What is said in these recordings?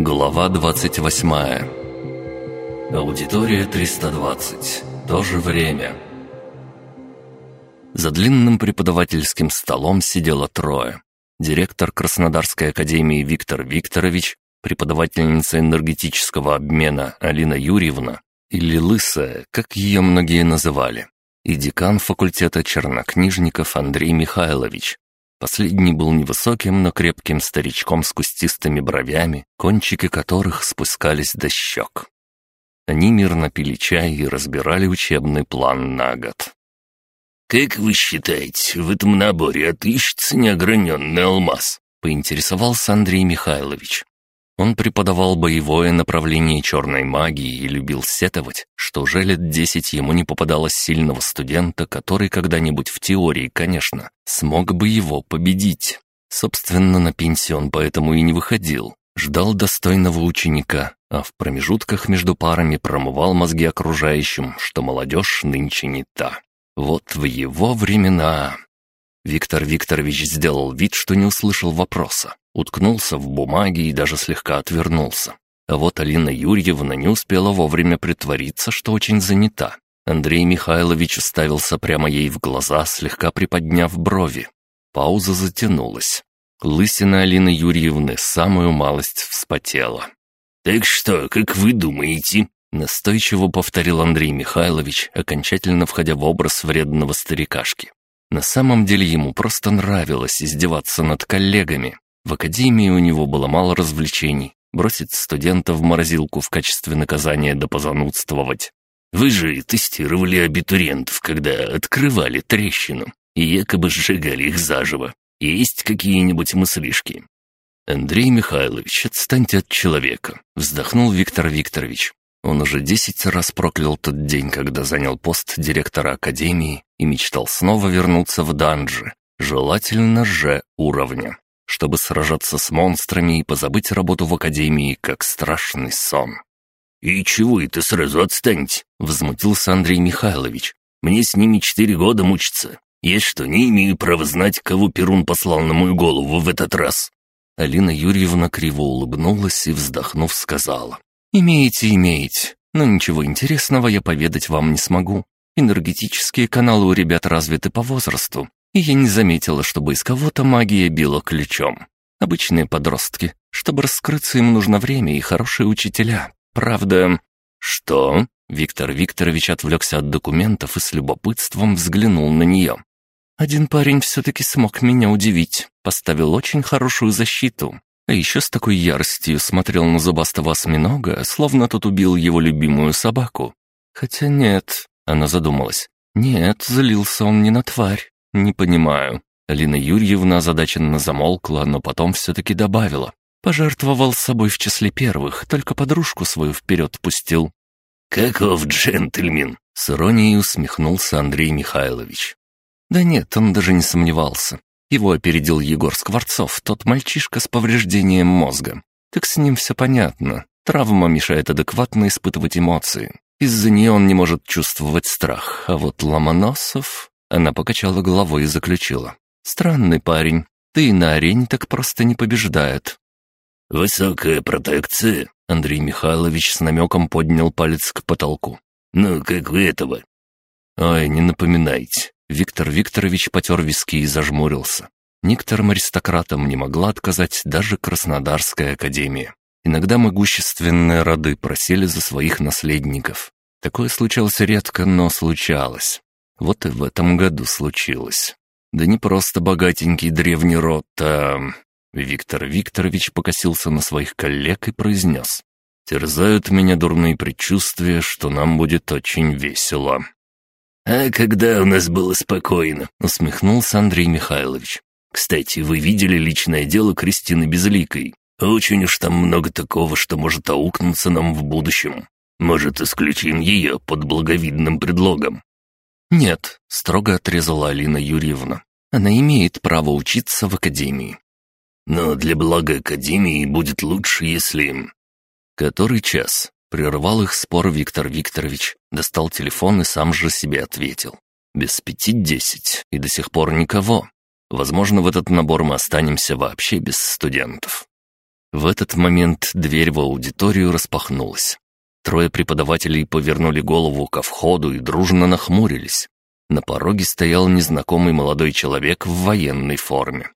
Глава 28 Аудитория 320. То же время. За длинным преподавательским столом сидело трое. Директор Краснодарской академии Виктор Викторович, преподавательница энергетического обмена Алина Юрьевна или Лысая, как ее многие называли, и декан факультета чернокнижников Андрей Михайлович, Последний был невысоким, но крепким старичком с кустистыми бровями, кончики которых спускались до щек. Они мирно пили чай и разбирали учебный план на год. «Как вы считаете, в этом наборе отыщется неограненный алмаз?» — поинтересовался Андрей Михайлович. Он преподавал боевое направление черной магии и любил сетовать, что уже лет десять ему не попадалось сильного студента, который когда-нибудь в теории, конечно, смог бы его победить. Собственно, на пенсию он поэтому и не выходил. Ждал достойного ученика, а в промежутках между парами промывал мозги окружающим, что молодежь нынче не та. Вот в его времена... Виктор Викторович сделал вид, что не услышал вопроса, уткнулся в бумаги и даже слегка отвернулся. А вот Алина Юрьевна не успела вовремя притвориться, что очень занята. Андрей Михайлович уставился прямо ей в глаза, слегка приподняв брови. Пауза затянулась. Лысина Алины Юрьевны самую малость вспотела. «Так что, как вы думаете?» Настойчиво повторил Андрей Михайлович, окончательно входя в образ вредного старикашки. На самом деле ему просто нравилось издеваться над коллегами. В академии у него было мало развлечений. Бросить студента в морозилку в качестве наказания да позанудствовать. Вы же тестировали абитуриентов, когда открывали трещину и якобы сжигали их заживо. Есть какие-нибудь мыслишки?» «Андрей Михайлович, отстаньте от человека», — вздохнул Виктор Викторович. Он уже десять раз проклял тот день, когда занял пост директора академии и мечтал снова вернуться в данжи, желательно же уровня, чтобы сражаться с монстрами и позабыть работу в академии как страшный сон. «И чего это сразу отстаньте?» — возмутился Андрей Михайлович. «Мне с ними четыре года мучиться. Я что, не имею права знать, кого Перун послал на мою голову в этот раз?» Алина Юрьевна криво улыбнулась и, вздохнув, сказала. «Имеете, имеете, но ничего интересного я поведать вам не смогу. Энергетические каналы у ребят развиты по возрасту, и я не заметила, чтобы из кого-то магия била ключом. Обычные подростки. Чтобы раскрыться, им нужно время и хорошие учителя. Правда...» «Что?» Виктор Викторович отвлекся от документов и с любопытством взглянул на нее. «Один парень все-таки смог меня удивить, поставил очень хорошую защиту, а еще с такой яростью смотрел на зубастого осьминога, словно тот убил его любимую собаку. Хотя нет, она задумалась. Нет, злился он не на тварь. Не понимаю. Алина Юрьевна озадаченно замолкла, но потом все-таки добавила. Пожертвовал собой в числе первых, только подружку свою вперед пустил. «Каков джентльмен!» — с иронией усмехнулся Андрей Михайлович. Да нет, он даже не сомневался. Его опередил Егор Скворцов, тот мальчишка с повреждением мозга. Так с ним все понятно. Травма мешает адекватно испытывать эмоции. Из-за нее он не может чувствовать страх. А вот Ломоносов... Она покачала головой и заключила. «Странный парень. Ты на арене так просто не побеждает». «Высокая протекция?» Андрей Михайлович с намеком поднял палец к потолку. «Ну, как у этого?» «Ой, не напоминайте. Виктор Викторович потер виски и зажмурился. Некоторым аристократам не могла отказать даже Краснодарская академия. Иногда могущественные роды просили за своих наследников. Такое случалось редко, но случалось. Вот и в этом году случилось. Да не просто богатенький древний род, а... Виктор Викторович покосился на своих коллег и произнес. «Терзают меня дурные предчувствия, что нам будет очень весело». «А когда у нас было спокойно?» — усмехнулся Андрей Михайлович. «Кстати, вы видели личное дело Кристины Безликой? Очень уж там много такого, что может аукнуться нам в будущем. Может, исключим ее под благовидным предлогом?» «Нет», — строго отрезала Алина Юрьевна. «Она имеет право учиться в академии». «Но для блага академии будет лучше, если...» «Который час?» Прервал их спор Виктор Викторович, достал телефон и сам же себе ответил. Без пяти десять, и до сих пор никого. Возможно, в этот набор мы останемся вообще без студентов. В этот момент дверь в аудиторию распахнулась. Трое преподавателей повернули голову ко входу и дружно нахмурились. На пороге стоял незнакомый молодой человек в военной форме.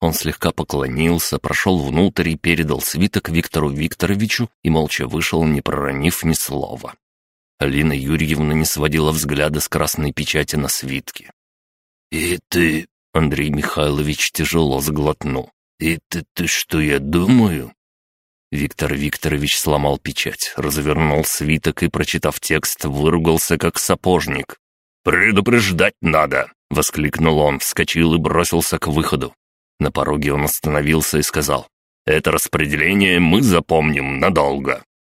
Он слегка поклонился, прошел внутрь и передал свиток Виктору Викторовичу и молча вышел, не проронив ни слова. Алина Юрьевна не сводила взгляда с красной печати на свитке. «И ты...» — Андрей Михайлович тяжело сглотнул. «И ты, ты что я думаю?» Виктор Викторович сломал печать, развернул свиток и, прочитав текст, выругался как сапожник. «Предупреждать надо!» — воскликнул он, вскочил и бросился к выходу. На пороге он остановился и сказал, «Это распределение мы запомним надолго.